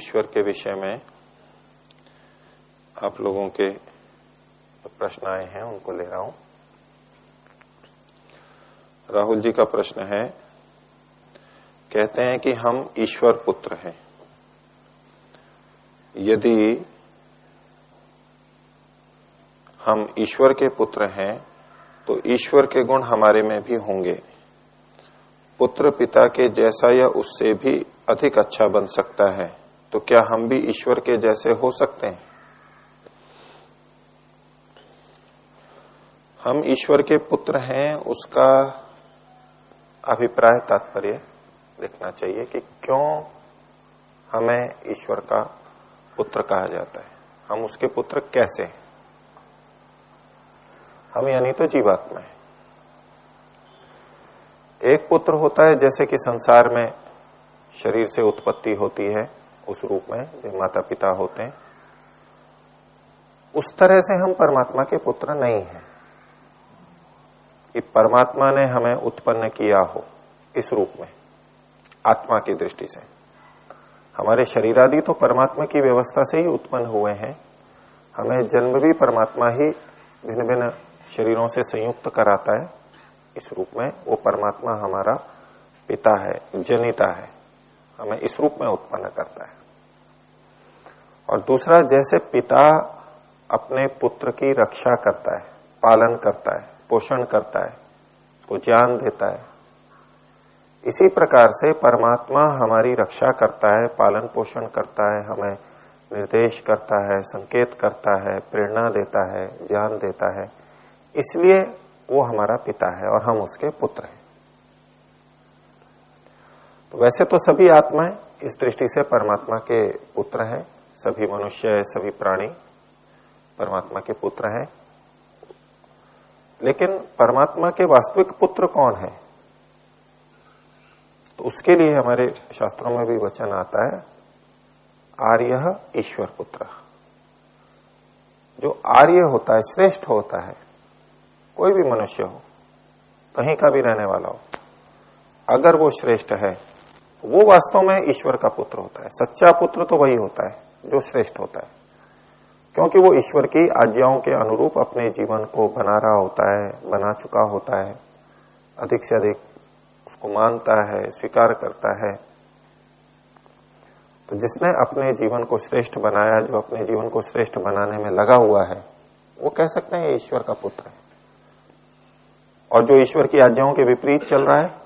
ईश्वर के विषय में आप लोगों के प्रश्न आए हैं, उनको ले रहा हूँ। राहुल जी का प्रश्न है, कहते हैं कि हम ईश्वर पुत्र हैं। यदि हम ईश्वर के पुत्र हैं तो ईश्वर के गुण हमारे में भी होंगे। पुत्र पिता के जैसा या उससे भी अधिक अच्छा बन सकता है। तो क्या हम भी ईश्वर के जैसे हो सकते हैं? हम ईश्वर के पुत्र हैं, उसका अभिप्राय तात्पर्य देखना चाहिए कि क्यों हमें ईश्वर का पुत्र कहा जाता है। हम उसके पुत्र कैसे हैं? हम यानी तो जीवात्मा है। एक पुत्र होता है जैसे कि संसार में शरीर से उत्पत्ति होती है उस रूप में जो माता पिता होते हैं, उस तरह से हम परमात्मा के पुत्र नहीं हैं। कि परमात्मा ने हमें उत्पन्न किया हो इस रूप में, आत्मा की दृष्टि से। हमारे शरीर आदि तो परमात्मा की व्यवस्था से ही उत्पन्न हुए हैं। हमें जन्म भी परमात्मा ही भिन्न भिन्न शरीरों से संयुक्त कराता है। इस रूप में वो परमात्मा हमारा पिता है, जनिता है। हमें इस रूप में उत्पन्न करता है। और दूसरा, जैसे पिता अपने पुत्र की रक्षा करता है, पालन करता है, पोषण करता है, उसको ज्ञान देता है, इसी प्रकार से परमात्मा हमारी रक्षा करता है, पालन पोषण करता है, हमें निर्देश करता है, संकेत करता है, प्रेरणा देता है, ज्ञान देता है, इसलिए वो हमारा पिता है और हम उसके पुत्र हैं। वैसे तो सभी आत्माएँ इस दृष्टि से परमात्मा के पुत्र हैं। सभी मनुष्य सभी प्राणी परमात्मा के पुत्र हैं। लेकिन परमात्मा के वास्तविक पुत्र कौन है? तो उसके लिए हमारे शास्त्रों में भी वचन आता है, आर्य ईश्वर पुत्र। जो आर्य होता है, श्रेष्ठ होता है, कोई भी मनुष्य हो, कहीं का भी रहने वाला हो, अगर वो श्रेष्ठ है वो वास्तव में ईश्वर का पुत्र होता है। सच्चा पुत्र तो वही होता है, जो श्रेष्ठ होता है। क्योंकि वो ईश्वर की आज्ञाओं के अनुरूप अपने जीवन को बना रहा होता है, बना चुका होता है। अधिक से अधिक उसको मानता है, स्वीकार करता है। तो जिसने अपने जीवन को श्रेष्ठ बनाया, जो अपने जीवन को श्रेष्ठ बनाने में लगा हुआ है, वो कह सकते हैं ईश्वर का पुत्र है। और जो ईश्वर की आज्ञाओं के विपरीत चल रहा है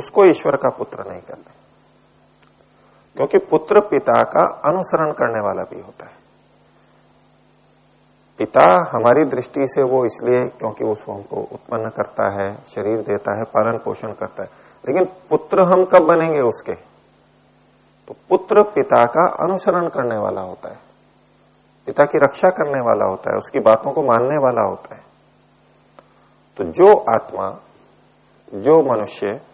उसको ईश्वर का पुत्र नहीं करते क्योंकि पुत्र पिता का अनुसरण करने वाला भी होता है। पिता हमारी दृष्टि से वो इसलिए क्योंकि वो स्वयं को उत्पन्न करता है, शरीर देता है, पालन पोषण करता है। लेकिन पुत्र हम कब बनेंगे उसके? तो पुत्र पिता का अनुसरण करने वाला होता है। पिता की रक्षा करने वाला होता है, उसकी बातों को मानने वाला होता है। तो जो आत्मा, जो मनुष्य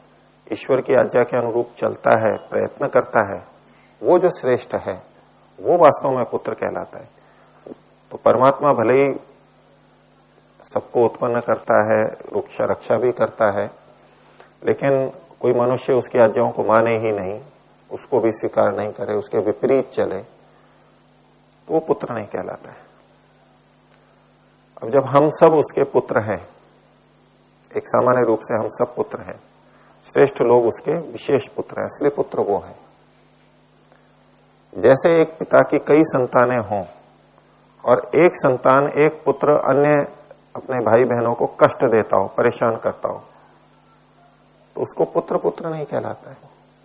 ईश्वर की आज्ञा के अनुरूप चलता है, प्रयत्न करता है, वो जो श्रेष्ठ है, वो वास्तव में पुत्र कहलाता है। तो परमात्मा भले ही सबको उत्पन्न करता है, वृक्ष रक्षा भी करता है, लेकिन कोई मनुष्य उसकी आज्ञाओं को माने ही नहीं, उसको भी स्वीकार नहीं करे, उसके विपरीत चले तो वो पुत्र नहीं कहलाता है। अब जब हम सब उसके पुत्र हैं, एक सामान्य रूप से हम सब पुत्र हैं श्रेष्ठ लोग उसके विशेष पुत्र हैं, इसलिए पुत्र वो है। जैसे एक पिता की कई संतानें हों, और एक संतान एक पुत्र अन्य अपने भाई बहनों को कष्ट देता हो, परेशान करता हो तो उसको पुत्र पुत्र नहीं कहलाता है।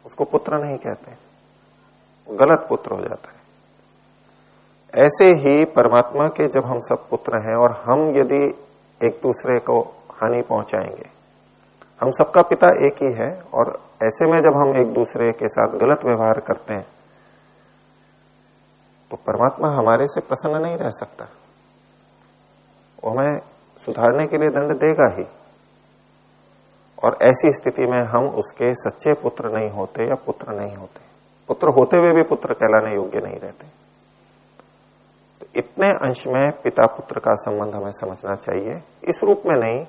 उसको पुत्र नहीं कहते गलत पुत्र हो जाता है। ऐसे ही परमात्मा के जब हम सब पुत्र हैं, और हम यदि एक दूसरे को हानि पहुंचाएँगे हम सबका पिता एक ही है और ऐसे में जब हम एक दूसरे के साथ गलत व्यवहार करते हैं तो परमात्मा हमारे से प्रसन्न नहीं रह सकता। वो हमें सुधारने के लिए दंड देगा ही। और ऐसी स्थिति में हम उसके सच्चे पुत्र नहीं होते या पुत्र नहीं होते। पुत्र होते हुए भी पुत्र कहलाने योग्य नहीं रहते। तो इतने अंश में पिता पुत्र का संबंध हमें समझना चाहिए। इस रूप में नहीं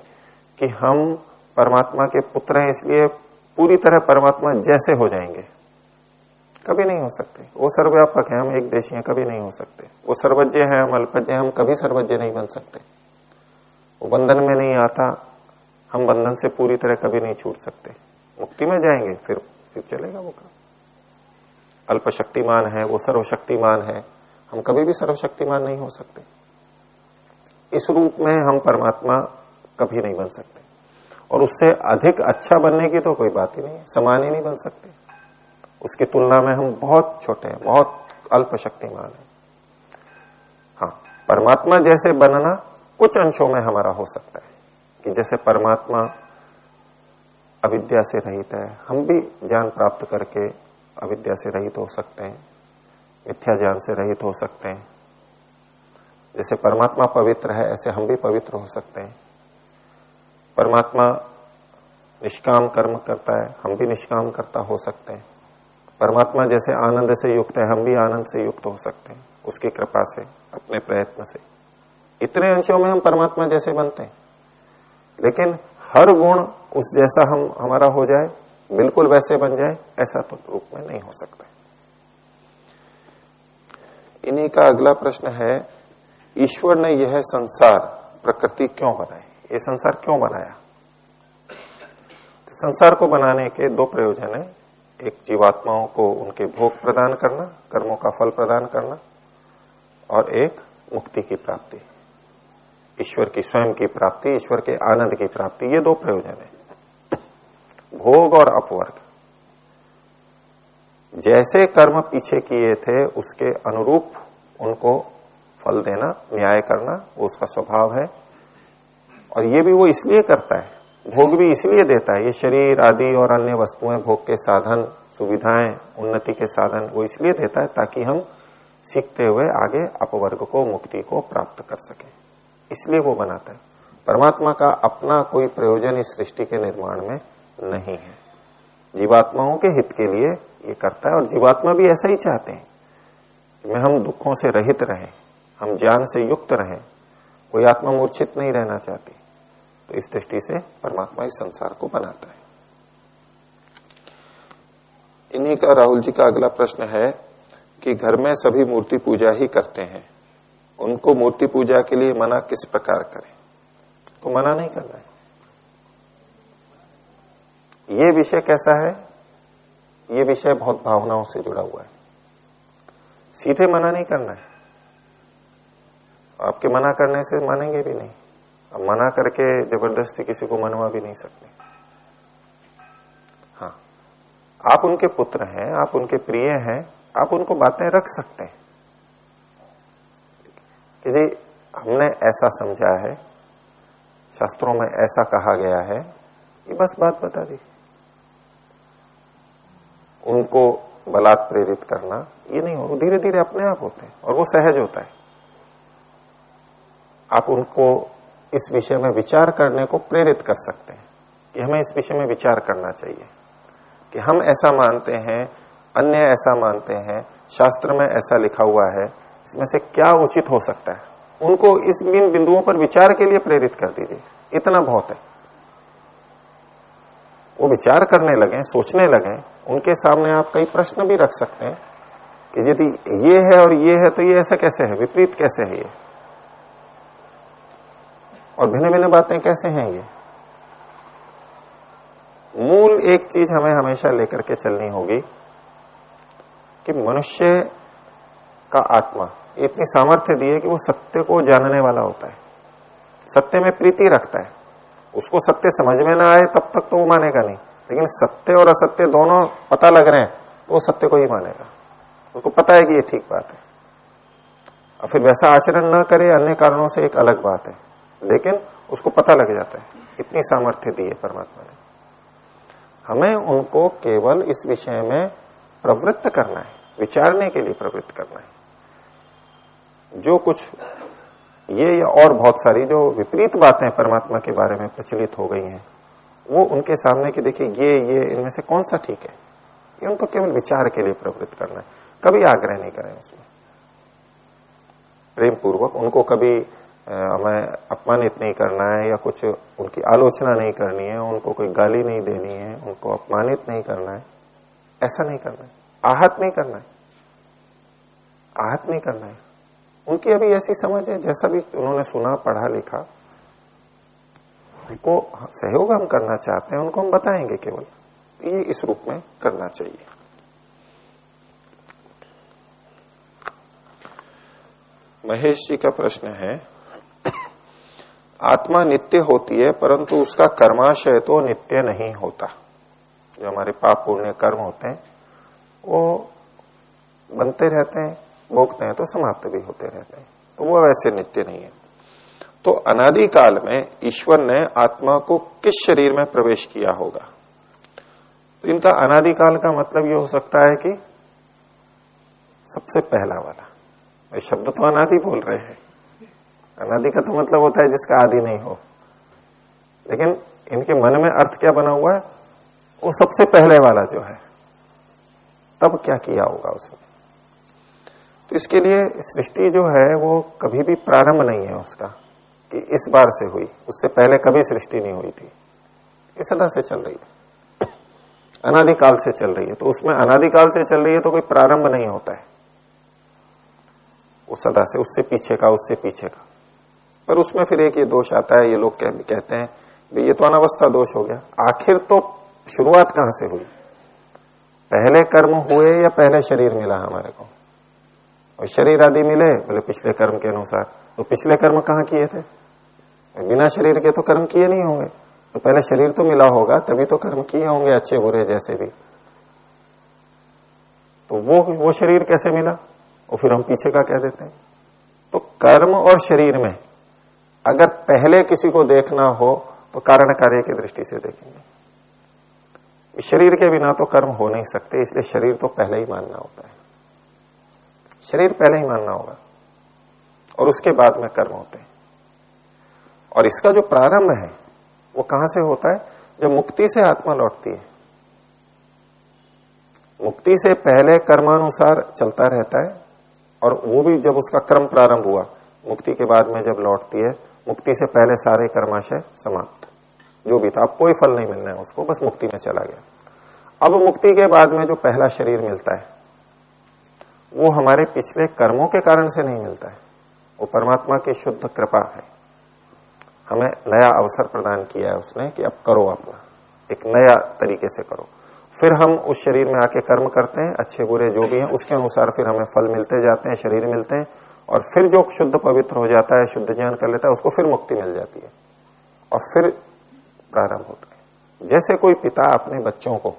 कि हम परमात्मा के पुत्र हैं, इसलिए पूरी तरह परमात्मा जैसे हो जाएँगे। कभी नहीं हो सकते। वो सर्वव्यापक है, हम एक देशी हैं, कभी नहीं हो सकते। वो सर्वज्ञ है, हम अल्पज्ञ हम कभी सर्वज्ञ नहीं बन सकते। वो बंधन में नहीं आता, हम बंधन से पूरी तरह कभी नहीं छूट सकते। मुक्ति में जाएँगे, फिर फिर चलेगा वो काम। अल्प शक्तिमान है, वो सर्वशक्तिमान है, हम कभी भी सर्वशक्तिमान नहीं हो सकते। इस रूप में हम परमात्मा कभी नहीं बन सकते। और उससे अधिक अच्छा बनने की तो कोई बात ही नहीं है समान ही नहीं बन सकते। उसकी तुलना में हम बहुत छोटे हैं, बहुत अल्प शक्तिमान है। हाँ परमात्मा जैसे बनना कुछ अंशों में हमारा हो सकता है, कि जैसे परमात्मा अविद्या से रहित है, हम भी ज्ञान प्राप्त करके अविद्या से रहित हो सकते हैं, मिथ्या ज्ञान से रहित हो सकते हैं। जैसे परमात्मा पवित्र है, ऐसे हम भी पवित्र हो सकते हैं। परमात्मा निष्काम कर्म करता है, हम भी निष्काम करता हो सकते हैं। परमात्मा जैसे आनंद से युक्त है, हम भी आनंद से युक्त हो सकते हैं, उसकी कृपा से, अपने प्रयत्न से। इतने अंशों में हम परमात्मा जैसे बनते हैं। लेकिन हर गुण उस जैसा हम, हमारा हो जाए, बिल्कुल वैसे बन जाए, ऐसा तो रूप में नहीं हो सकता। इन्हीं का अगला प्रश्न है, ईश्वर ने यह संसार, प्रकृति क्यों बनाए ये संसार क्यों बनाया? संसार को बनाने के दो प्रयोजन है। एक, जीवात्माओं को उनके भोग प्रदान करना, कर्मों का फल प्रदान करना, और एक, मुक्ति की प्राप्ति। ईश्वर की स्वयं की प्राप्ति, ईश्वर के आनंद की प्राप्ति, ये दो प्रयोजन है। भोग और अपवर्ग। जैसे कर्म पीछे किए थे, उसके अनुरूप उनको फल देना, न्याय करना, वो उसका स्वभाव है। और ये भी वो इसलिए करता है, भोग भी इसलिए देता है। ये शरीर आदि और अन्य वस्तुएँ, भोग के साधन, सुविधाएँ, उन्नति के साधन, वो इसलिए देता है ताकि हम सीखते हुए आगे अपवर्ग को, मुक्ति को प्राप्त कर सके। इसलिए वो बनाता है। परमात्मा का अपना कोई प्रयोजन इस सृष्टि के निर्माण में नहीं है। जीवात्माओं के हित के लिए ये करता है और जीवात्मा भी ऐसा ही चाहते हैं कि हम दुखों से रहित रहें, हम ज्ञान से युक्त रहें। कोई आत्मा मूर्छित नहीं रहना चाहती। तो इस दृष्टि से परमात्मा इस संसार को बनाता है। इन्हीं का राहुल जी का अगला प्रश्न है कि घर में सभी मूर्ति पूजा ही करते हैं। उनको मूर्ति पूजा के लिए मना किस प्रकार करें? तो मना नहीं करना है। ये विषय कैसा है? ये विषय बहुत भावनाओं से जुड़ा हुआ है। सीधे मना नहीं करना है। आपके मना करने से मानेंगे भी नहीं। मना करके ज़बरदस्ती किसी को मनवा भी नहीं सकते। हाँ। आप उनके पुत्र हैं, आप उनके प्रिय हैं, आप उनको बातें रख सकते हैं। कि जी हमने ऐसा समझा है, शास्त्रों में ऐसा कहा गया है, ये बस बात बता दी। उनको बलात् प्रेरित करना, ये नहीं हो धीरे धीरे अपने आप होते हैं और वो सहज होता है। आप उनको इस विषय में विचार करने को प्रेरित कर सकते हैं कि हमें इस विषय में विचार करना चाहिए कि हम ऐसा मानते हैं, अन्य ऐसा मानते हैं, शास्त्र में ऐसा लिखा हुआ है, इसमें से क्या उचित हो सकता है? उनको इस इन बिंदुओं पर विचार के लिए प्रेरित कर दीजिए। इतना बहुत है। वो विचार करने लगे, सोचने लगे, उनके सामने आप कई प्रश्न भी रख सकते हैं कि यदि ये है और ये है तो ये ऐसा कैसे है? विपरीत कैसे है ये? और भिन्न भिन्न बातें कैसे हैं ये मूल एक चीज़ हमें हमेशा लेकर के चलनी होगी कि मनुष्य का आत्मा इतनी सामर्थ्य दी है कि वो सत्य को जानने वाला होता है। सत्य में प्रीति रखता है। उसको सत्य समझ में ना आए, तब तक तो वो मानेगा नहीं। लेकिन सत्य और असत्य दोनों पता लग रहे हैं तो वो सत्य को ही मानेगा। उसको पता है कि ये ठीक बात है। और फिर वैसा आचरण न करे, अन्य कारणों से एक अलग बात है। लेकिन उसको पता लग जाता है। इतनी सामर्थ्य दी है परमात्मा ने। हमें उनको केवल इस विषय में प्रवृत्त करना है, विचारने के लिए प्रवृत्त करना है। जो कुछ ये या और बहुत सारी जो विपरीत बातें परमात्मा के बारे में प्रचलित हो गई हैं, वो उनके सामने की देखिए, ये ये, इनमें से कौन सा ठीक है? ये उनको केवल विचार के लिए प्रवृत्त करना है। कभी आग्रह नहीं करें उसमें। प्रेम पूर्वक उनको कभी हमें अपमानित नहीं करना है या कुछ उनकी आलोचना नहीं करनी है, उनको कोई गाली नहीं देनी है, उनको अपमानित नहीं करना है। ऐसा नहीं करना है। आहत नहीं करना है। आहत नहीं करना है। उनकी अभी ऐसी समझ है, जैसा भी उन्होंने सुना, पढ़ा, लिखा। उनको सहयोग हम करना चाहते हैं, उनको हम बताएँगे केवल। ये इस रूप में करना चाहिए। महेश जी का प्रश्न है आत्मा नित्य होती है, परंतु उसका कर्माशय तो नित्य नहीं होता। जो हमारे पाप पुण्य कर्म होते हैं, वो बनते रहते हैं, भोगते हैं तो समाप्त भी होते रहते हैं। तो वो वैसे नित्य नहीं है। तो अनादिकाल में ईश्वर ने आत्मा को किस शरीर में प्रवेश किया होगा? तो इनका अनादिकाल का मतलब ये हो सकता है कि सबसे पहला वाला। शब्द तो अनादि बोल रहे हैं। अनादि का तो मतलब होता है जिसका आदि नहीं हो। लेकिन इनके मन में अर्थ क्या बना हुआ है? वो सबसे पहले वाला जो है, तब क्या किया होगा उसने? तो इसके लिए सृष्टि जो है, वो कभी भी प्रारंभ नहीं है उसका, कि इस बार से हुई। उससे पहले कभी सृष्टि नहीं हुई थी। इस सदा से चल रही है। अनादिकाल से चल रही है। तो उसमें अनादिकाल से चल रही है तो कोई प्रारंभ नहीं होता है। उस सदा से, उससे पीछे का, उससे पीछे का। पर उसमें फिर एक ये दोष आता है ये लोग कह, कहते हैं भाई ये तो अनावस्था दोष हो गया। आखिर तो शुरुआत कहाँ से हुई? पहले कर्म हुए या पहले शरीर मिला हमारे को? और शरीर आदि मिले बोले पिछले कर्म के अनुसार। तो पिछले कर्म कहाँ किए थे? बिना शरीर के तो कर्म किए नहीं होंगे। तो पहले शरीर तो मिला होगा तभी तो कर्म किए होंगे अच्छे बुरे जैसे भी। तो वो वो शरीर कैसे मिला? और फिर हम पीछे का कह देते हैं। तो कर्म और शरीर में अगर पहले किसी को देखना हो तो कारण कार्य की दृष्टि से देखेंगे। शरीर के बिना तो कर्म हो नहीं सकते, इसलिए शरीर तो पहले ही मानना होता है। शरीर पहले ही मानना होगा, और उसके बाद में कर्म होते हैं। और इसका जो प्रारंभ है, वो कहाँ से होता है? जब मुक्ति से आत्मा लौटती है। मुक्ति से पहले कर्मानुसार चलता रहता है, और वो भी जब उसका क्रम प्रारंभ हुआ मुक्ति के बाद में जब लौटती है, मुक्ति से पहले सारे कर्माशय समाप्त। जो भी था, अब कोई फल नहीं मिलना है उसको, बस मुक्ति में चला गया। अब मुक्ति के बाद में जो पहला शरीर मिलता है, वो हमारे पिछले कर्मों के कारण से नहीं मिलता है। वो परमात्मा की शुद्ध कृपा है। हमें नया अवसर प्रदान किया है उसने कि अब करो अपना एक नया तरीके से करो। फिर हम उस शरीर में आके कर्म करते हैं, अच्छे बुरे जो भी हैं, उसके अनुसार फिर हमें फल मिलते जाते हैं, शरीर मिलते हैं। और फिर जो शुद्ध पवित्र हो जाता है, शुद्ध ज्ञान कर लेता है, उसको फिर मुक्ति मिल जाती है। और फिर प्रारंभ होता है। जैसे कोई पिता अपने बच्चों को,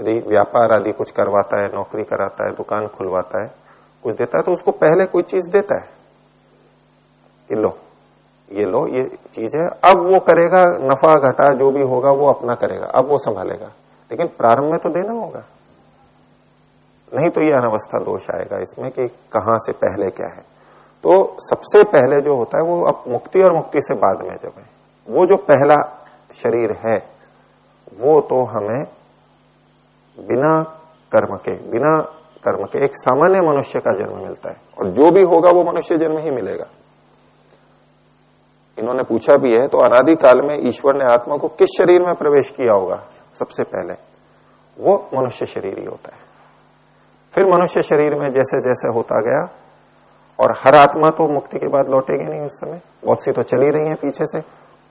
यदि व्यापार आदि कुछ करवाता है, नौकरी कराता है, दुकान खुलवाता है, कुछ देता है तो उसको पहले कोई चीज़ देता है कि लो, ये लो, ये चीज़ है, अब वो करेगा, नफा घटा जो भी होगा, वो अपना करेगा, अब वो संभालेगा। लेकिन प्रारंभ में तो देना होगा। नहीं तो ये अनवस्था दोष आएगा इसमें कि कहाँ से पहले क्या है। तो सबसे पहले जो होता है वो अब मुक्ति और मुक्ति से बाद में जब है। वो जो पहला शरीर है, वो तो हमें बिना कर्म के, बिना कर्म के एक सामान्य मनुष्य का जन्म मिलता है। और जो भी होगा वो मनुष्य जन्म ही मिलेगा। इन्होंने पूछा भी है तो अनादि काल में ईश्वर ने आत्मा को किस शरीर में प्रवेश किया होगा सबसे पहले? वो मनुष्य शरीर ही होता है। फिर मनुष्य शरीर में जैसे जैसे होता गया, और हर आत्मा तो मुक्ति के बाद लौटेगी नहीं उस समय। बहुत सी तो चली रही है पीछे से।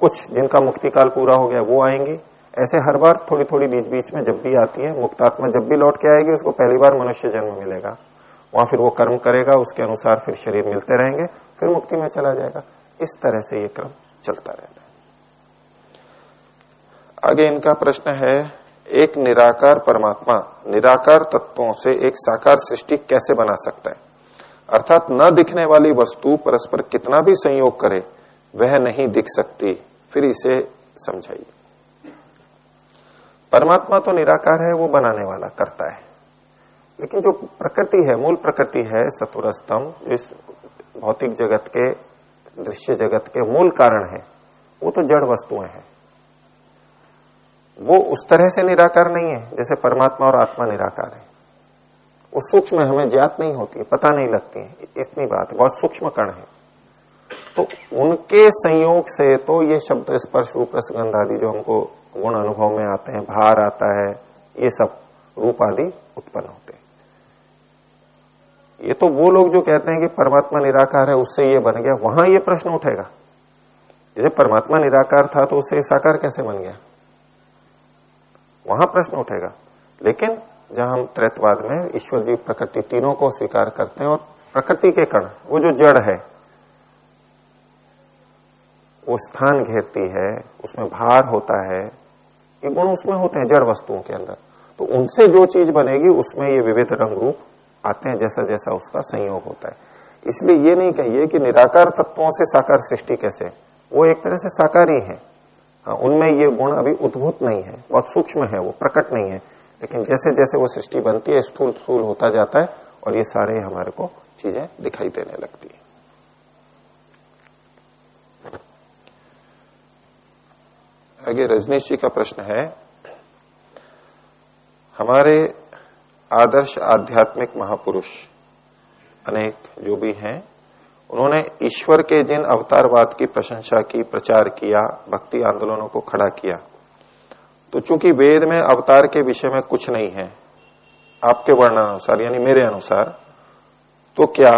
कुछ जिनका मुक्ति काल पूरा हो गया, वो आएँगी। ऐसे हर बार थोड़ी थोड़ी बीच बीच में जब भी आती है मुक्त आत्मा जब भी लौट के आएगी, उसको पहली बार मनुष्य जन्म मिलेगा। वहाँ फिर वो कर्म करेगा, उसके अनुसार फिर शरीर मिलते रहेंगे, फिर मुक्ति में चला जाएगा। इस तरह से ये क्रम चलता रहता है। आगे इनका प्रश्न है एक निराकार परमात्मा, निराकार तत्वों से एक साकार सृष्टि कैसे बना सकता है? अर्थात न दिखने वाली वस्तु परस्पर कितना भी संयोग करे, वह नहीं दिख सकती। फिर इसे समझाइए। परमात्मा तो निराकार है, वो बनाने वाला करता है। लेकिन जो प्रकृति है, मूल प्रकृति है सतुर स्तंभ इस भौतिक जगत के, दृश्य जगत के मूल कारण है, वो तो जड़ वस्तुएँ हैं। वो उस तरह से निराकार नहीं है, जैसे परमात्मा और आत्मा निराकार है। वो सूक्ष्म हमें ज्ञात नहीं होती है, पता नहीं लगती है इतनी बात बहुत सूक्ष्म कण है। तो उनके संयोग से तो ये शब्द स्पर्श, रूप, रसगंध आदि जो हमको गुण अनुभव में आते हैं, भार आता है, ये सब रूप आदि उत्पन्न होते हैं। ये तो वो लोग जो कहते हैं कि परमात्मा निराकार है, उससे ये बन गया, वहाँ ये प्रश्न उठेगा। जैसे परमात्मा निराकार था तो उससे साकार कैसे बन गया? वहाँ प्रश्न उठेगा। लेकिन जहाँ हम त्रैतवाद में ईश्वर जी प्रकृति तीनों को स्वीकार करते हैं और प्रकृति के कण, वो जो जड़ है, वो स्थान घेरती है, उसमें भार होता है, ये गुण उसमें होते हैं जड़ वस्तुओं के अंदर। तो उनसे जो चीज़ बनेगी, उसमें ये विविध रंग रूप आते हैं जैसा जैसा उसका संयोग होता है। इसलिए ये नहीं कहिए कि निराकार तत्वों से साकार सृष्टि कैसे? वो एक तरह से साकार है हाँ। उनमें ये गुण अभी उद्भूत नहीं है, बहुत सूक्ष्म है वो, प्रकट नहीं है। लेकिन जैसे जैसे वो सृष्टि बनती है स्थूल स्थूल होता जाता है, और ये सारे हमारे को चीज़ें दिखाई देने लगती है। आगे रजनीश जी का प्रश्न है, हमारे आदर्श आध्यात्मिक महापुरुष अनेक जो भी हैं उन्होंने ईश्वर के जिन अवतारवाद की प्रशंसा की, प्रचार किया, भक्ति आंदोलनों को खड़ा किया। तो चूँकि वेद में अवतार के विषय में कुछ नहीं है, आपके वर्णानुसार, यानी मेरे अनुसार तो क्या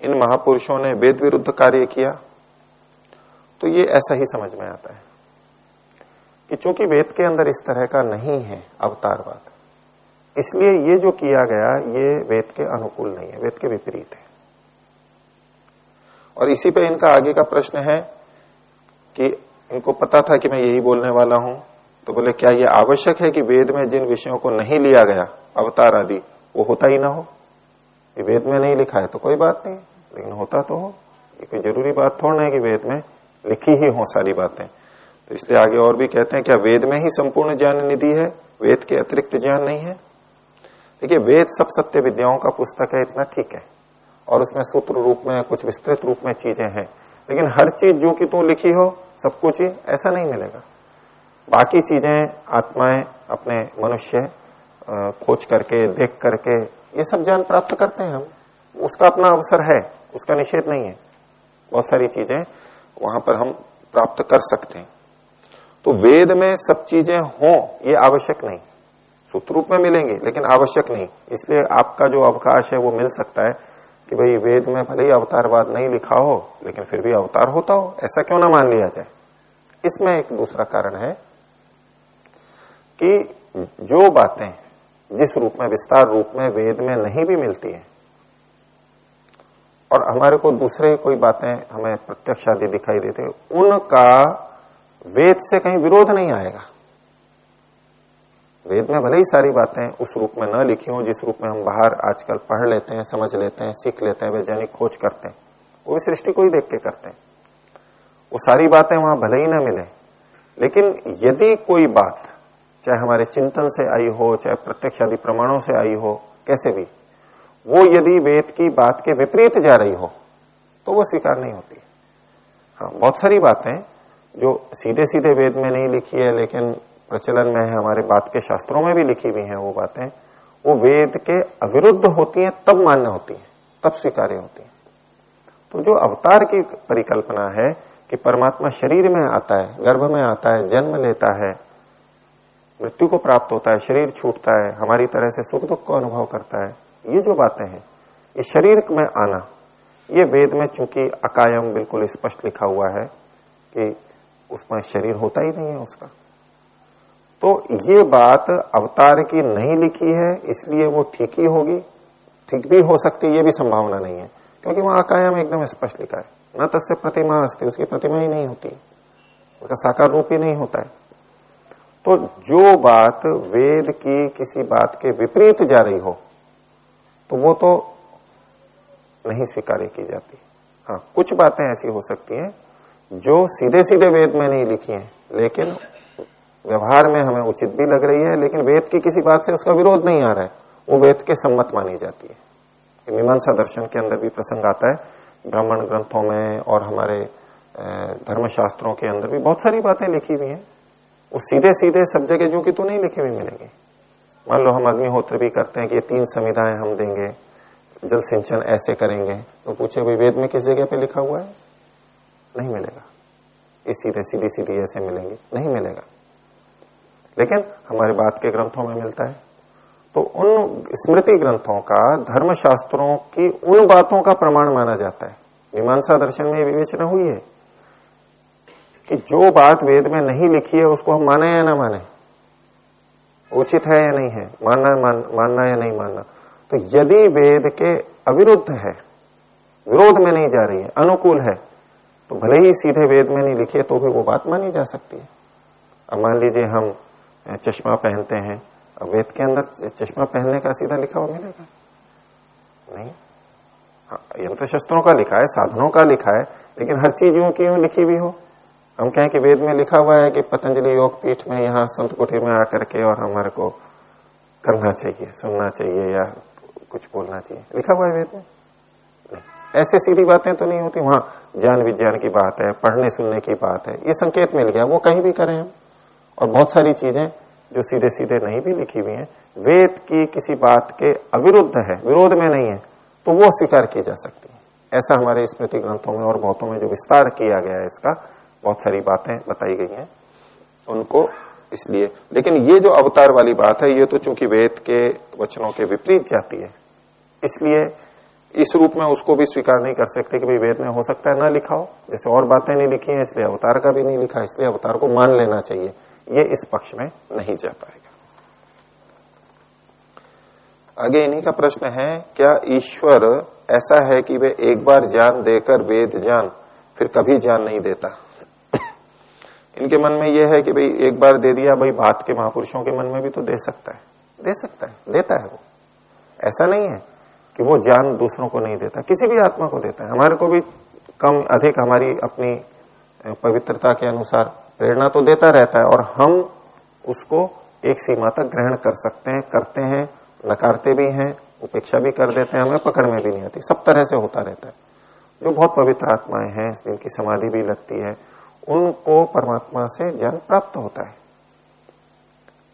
इन महापुरुषों ने वेद विरुद्ध कार्य किया? तो ये ऐसा ही समझ में आता है कि चूँकि वेद के अंदर इस तरह का नहीं है अवतारवाद, इसलिए ये जो किया गया, ये वेद के अनुकूल नहीं है, वेद के विपरीत है। और इसी पे इनका आगे का प्रश्न है कि इनको पता था कि मैं यही बोलने वाला हूँ। तो बोले, क्या ये आवश्यक है कि वेद में जिन विषयों को नहीं लिया गया, अवतार आदि, वो होता ही ना हो? ये वेद में नहीं लिखा है तो कोई बात नहीं, लेकिन होता तो हो। ये कोई ज़रूरी बात थोड़ा है कि वेद में लिखी ही हो सारी बातें। तो इसलिए आगे और भी कहते हैं क्या वेद में ही संपूर्ण ज्ञान निधि है? वेद के अतिरिक्त ज्ञान नहीं है? देखिए, वेद सब सत्य विद्याओं का पुस्तक है, इतना ठीक है। और उसमें सूत्र रूप में, कुछ विस्तृत रूप में चीज़ें हैं। लेकिन हर चीज़ जो कि तो लिखी हो, सब कुछ ही ऐसा नहीं मिलेगा। बाकी चीज़ें, आत्माएँ, अपने मनुष्य खोज करके, देख करके, ये सब ज्ञान प्राप्त करते हैं हम। उसका अपना अवसर है, उसका निषेध नहीं है। बहुत सारी चीज़ें वहाँ पर हम प्राप्त कर सकते हैं। तो वेद में सब चीज़ें हों, ये आवश्यक नहीं। सूत्र रूप में मिलेंगे, लेकिन आवश्यक नहीं। इसलिए आपका जो अवकाश है, वो मिल सकता है। कि भाई वेद में भले ही अवतारवाद नहीं लिखा हो, लेकिन फिर भी अवतार होता हो, ऐसा क्यों ना मान लिया जाए? इसमें एक दूसरा कारण है कि जो बातें जिस रूप में, विस्तार रूप में वेद में नहीं भी मिलती है, और हमारे को दूसरे कोई बातें हमें प्रत्यक्ष आदि दिखाई देते उनका वेद से कहीं विरोध नहीं आएगा। वेद में भले ही सारी बातें उस रूप में न लिखी हो, जिस रूप में हम बाहर आजकल पढ़ लेते हैं, समझ लेते हैं, सीख लेते हैं, वैज्ञानिक खोज करते हैं, वो भी सृष्टि को ही देख के करते हैं। वो सारी बातें वहाँ भले ही ना मिले, लेकिन यदि कोई बात, चाहे हमारे चिंतन से आई हो, चाहे प्रत्यक्ष आदि प्रमाणों से आई हो, कैसे भी, वो यदि वेद की बात के विपरीत जा रही हो तो वो स्वीकार नहीं होती। हाँ बहुत सारी बातें जो सीधे सीधे वेद में नहीं लिखी है, लेकिन प्रचलन में है, हमारे बात के शास्त्रों में भी लिखी हुई है वो बातें, वो वेद के अविरुद्ध होती हैं, तब मान्य होती हैं, तब स्वीकार्य होती हैं। तो जो अवतार की परिकल्पना है कि परमात्मा शरीर में आता है, गर्भ में आता है, जन्म लेता है, मृत्यु को प्राप्त होता है, शरीर छूटता है, हमारी तरह से सुख दुख को अनुभव करता है, ये जो बातें हैं, ये शरीर में आना, ये वेद में चूँकि अकायम बिल्कुल स्पष्ट लिखा हुआ है कि उसमें शरीर होता ही नहीं है उसका। तो ये बात अवतार की नहीं लिखी है, इसलिए वो ठीक ही होगी। ठीक भी हो सकती है, ये भी संभावना नहीं है, क्योंकि वहाँ आकायाम एकदम स्पष्ट लिखा है। न तस्य प्रतिमा अस्ती, उसकी प्रतिमा ही नहीं होती। उसका साकार रूप ही नहीं होता है। तो जो बात वेद की किसी बात के विपरीत जा रही हो तो वो तो नहीं स्वीकार्य की जाती। हाँ कुछ बातें ऐसी हो सकती हैं, जो सीधे सीधे वेद में नहीं लिखी हैं, लेकिन व्यवहार में हमें उचित भी लग रही है, लेकिन वेद की किसी बात से उसका विरोध नहीं आ रहा है। वो वेद के सम्मत मानी जाती है। मीमांसा दर्शन के अंदर भी प्रसंग आता है। ब्राह्मण ग्रंथों में और हमारे धर्मशास्त्रों के अंदर भी बहुत सारी बातें लिखी हुई हैं। वो सीधे सीधे सब जगह जो कि तो नहीं लिखी हुई मिलेंगी। मान लो हम अग्निहोत्र भी करते हैं कि ये तीन संविधाएँ हम देंगे, जल सिंचन ऐसे करेंगे तो पूछे भाई वेद में किस जगह पे लिखा हुआ है? नहीं मिलेगा। ये सीधे सीधी सीधी ऐसे मिलेंगे। नहीं मिलेगा। लेकिन हमारे बात के ग्रंथों में मिलता है। तो उन स्मृति ग्रंथों का धर्मशास्त्रों की उन बातों का प्रमाण माना जाता है। मीमांसा दर्शन में विवेचना हुई है कि जो बात वेद में नहीं लिखी है उसको हम माने या ना माने? उचित है या नहीं है? मानना मान, मानना या नहीं मानना? तो यदि वेद के अविरुद्ध है विरोध में नहीं जा रही है अनुकूल है तो भले ही सीधे वेद में नहीं लिखी है तो भी वो बात मानी जा सकती है। अब मान लीजिए हम चश्मा पहनते हैं। अब वेद के अंदर चश्मा पहनने का सीधा लिखा हुआ मिलेगा नहीं। हाँ, यंत्र शस्त्रों का लिखा है साधनों का लिखा है लेकिन हर चीज़ यूँ की यूँ लिखी भी हो? हम कहें कि वेद में लिखा हुआ है कि पतंजलि योग पीठ में यहाँ संत कुटीर में आकर के और हमारे को करना चाहिए सुनना चाहिए या कुछ बोलना चाहिए। लिखा हुआ है वेद में? ऐसे सीधी बातें तो नहीं होती। वहाँ ज्ञान विज्ञान की बात है पढ़ने सुनने की बात है ये संकेत मिल गया वो कहीं भी करें हम। और बहुत सारी चीज़ें जो सीधे सीधे नहीं भी लिखी हुई हैं, वेद की किसी बात के अविरुद्ध है, विरोध में नहीं है तो वो स्वीकार की जा सकती है। ऐसा हमारे स्मृति ग्रंथों में और बहुतों में जो विस्तार किया गया है इसका, बहुत सारी बातें बताई गई हैं, उनको इसलिए। लेकिन ये जो अवतार वाली बात है, ये तो चूँकि वेद के वचनों के विपरीत जाती है, इसलिए इस रूप में उसको भी स्वीकार नहीं कर सकते कि भाई वेद में हो सकता है ना लिखा हो जैसे और बातें नहीं लिखी हैं, इसलिए अवतार का भी नहीं लिखा, इसलिए अवतार को मान लेना चाहिए। ये इस पक्ष में नहीं जा पाएगा। आगे इन्हीं का प्रश्न है, क्या ईश्वर ऐसा है कि वे एक बार ज्ञान देकर वेद जान फिर कभी ज्ञान नहीं देता? इनके मन में यह है कि भाई एक बार दे दिया, भाई बात के महापुरुषों के मन में भी तो दे सकता है। दे सकता है, देता है वो। ऐसा नहीं है कि वो ज्ञान दूसरों को नहीं देता, किसी भी आत्मा को देता है। हमारे को भी कम, अधिक हमारी अपनी पवित्रता के अनुसार प्रेरणा तो देता रहता है और हम उसको एक सीमा तक ग्रहण कर सकते हैं, करते हैं, नकारते भी हैं, उपेक्षा भी कर देते हैं, हमें पकड़ में भी नहीं आती। सब तरह से होता रहता है। जो बहुत पवित्र आत्माएँ हैं, जिनकी समाधि भी लगती है, उनको परमात्मा से ज्ञान प्राप्त होता है।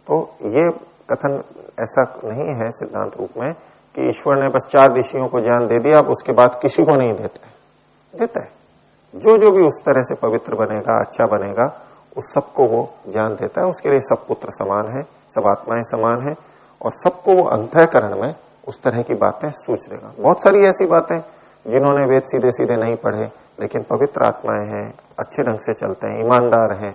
तो ये कथन ऐसा नहीं है सिद्धांत रूप में कि ईश्वर ने बस चार ऋषियों को ज्ञान दे दिया, अब उसके बाद किसी को नहीं देता है। देता है। जो जो भी उस तरह से पवित्र बनेगा अच्छा बनेगा उस सबको वो ज्ञान देता है, उसके लिए सब पुत्र समान है, सब आत्माएँ समान है, और सबको वो अंतकरण में उस तरह की बातें सूच देगा बहुत सारी ऐसी बातें जिन्होंने वेद सीधे सीधे नहीं पढ़े, लेकिन पवित्र आत्माएँ हैं, अच्छे ढंग से चलते हैं, ईमानदार हैं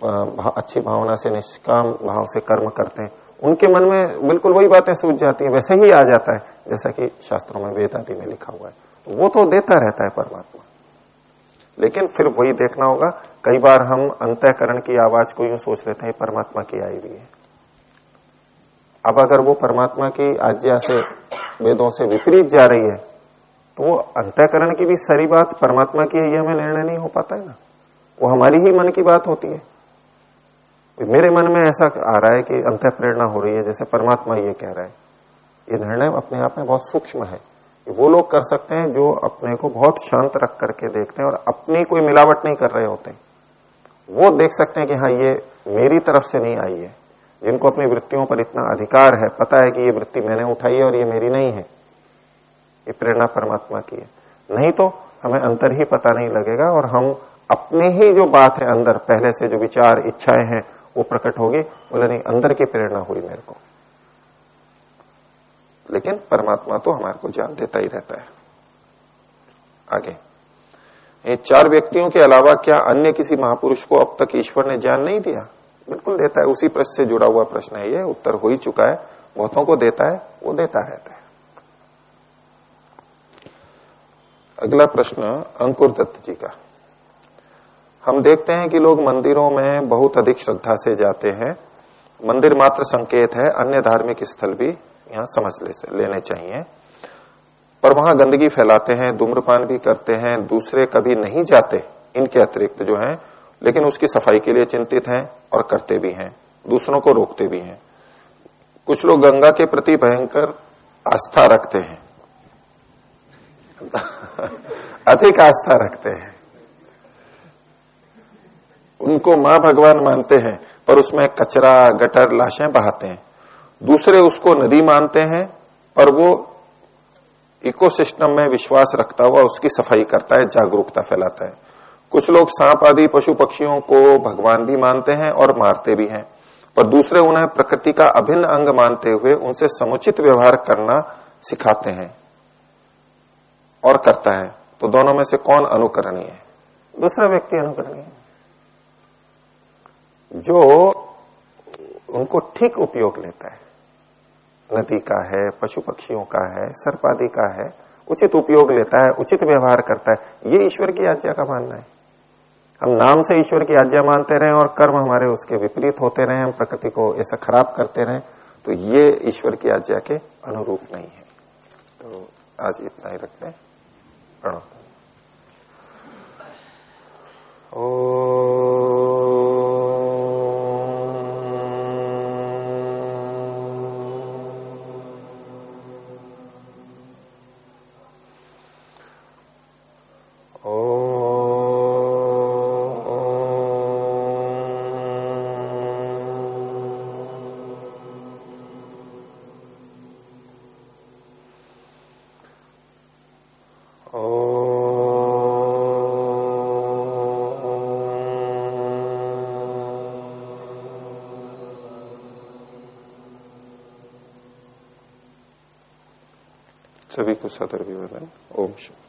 अच्छी भावना से, निष्काम भाव से कर्म करते हैं। उनके मन में बिल्कुल वही बातें सूझ जाती हैं, वैसे ही आ जाता है, जैसा कि शास्त्रों में वेद आदि में लिखा हुआ है। तो वो तो देता रहता है परमात्मा। लेकिन फिर वही देखना होगा। कई बार हम अंतःकरण की आवाज़ को यूँ सोच लेते हैं, परमात्मा की आई हुई है। अब अगर वो परमात्मा की आज्ञा से, वेदों से विपरीत जा रही है तो वो अंतःकरण की भी सारी बात परमात्मा की है ये हमें निर्णय नहीं हो पाता है ना। वो हमारी ही मन की बात होती है। मेरे मन में ऐसा आ रहा है कि अंत प्रेरणा हो रही है, जैसे परमात्मा ये कह रहा है। ये निर्णय अपने आप में बहुत सूक्ष्म है। वो लोग कर सकते हैं जो अपने को बहुत शांत रख करके देखते हैं और अपनी कोई मिलावट नहीं कर रहे होते। वो देख सकते हैं कि हाँ ये मेरी तरफ़ से नहीं आई है। जिनको अपनी वृत्तियों पर इतना अधिकार है, पता है कि ये वृत्ति मैंने उठाई है और ये मेरी नहीं है। ये प्रेरणा परमात्मा की है। नहीं तो हमें अंतर ही पता नहीं लगेगा और हम अपने ही जो बात है अंदर, पहले से जो विचार, इच्छाएँ हैं, वो प्रकट होगी। बोले, नहीं, अंदर की प्रेरणा हुई मेरे को। लेकिन परमात्मा तो हमारे को जान देता ही रहता है। आगे। ये चार व्यक्तियों के अलावा क्या अन्य किसी महापुरुष को अब तक ईश्वर ने ज्ञान नहीं दिया? बिल्कुल देता है। उसी प्रश्न से जुड़ा हुआ प्रश्न है ये। उत्तर हो ही चुका है। बहुतों को देता है, वो देता रहता है। अगला प्रश्न अंकुर दत्त जी का। हम देखते हैं कि लोग मंदिरों में बहुत अधिक श्रद्धा से जाते हैं। मंदिर मात्र संकेत है, अन्य धार्मिक स्थल भी। यहाँ समझ ले, लेने चाहिए। पर वहाँ गंदगी फैलाते हैं धूम्रपान भी करते हैं दूसरे कभी नहीं जाते इनके अतिरिक्त जो है लेकिन उसकी सफ़ाई के लिए चिंतित हैं और करते भी हैं दूसरों को रोकते भी हैं। कुछ लोग गंगा के प्रति भयंकर आस्था रखते हैं। अधिक आस्था रखते हैं। उनको माँ भगवान मानते हैं पर उसमें कचरा गटर लाशें बहाते हैं। दूसरे उसको नदी मानते हैं और वो इकोसिस्टम में विश्वास रखता हुआ उसकी सफ़ाई करता है, जागरूकता फैलाता है। कुछ लोग सांप आदि, पशु पक्षियों को भगवान भी मानते हैं और मारते भी हैं। पर दूसरे उन्हें प्रकृति का अभिन्न अंग मानते हुए उनसे समुचित व्यवहार करना सिखाते हैं और करता है। तो दोनों में से कौन अनुकरणीय है? दूसरा व्यक्ति अनुकरणीय जो उनको ठीक उपयोग लेता है। नदी का है, पशु पक्षियों का है सर्पादि का है, उचित उपयोग लेता है, उचित व्यवहार करता है, ये ईश्वर की आज्ञा का मानना है। हम नाम से ईश्वर की आज्ञा मानते रहे और कर्म हमारे उसके विपरीत होते रहे, हम प्रकृति को ऐसा खराब करते रहे तो ये ईश्वर की आज्ञा के अनुरूप नहीं है। तो आज इतना ही रखते हैं। प्रणव सभी सदर विवरण ओम शुभ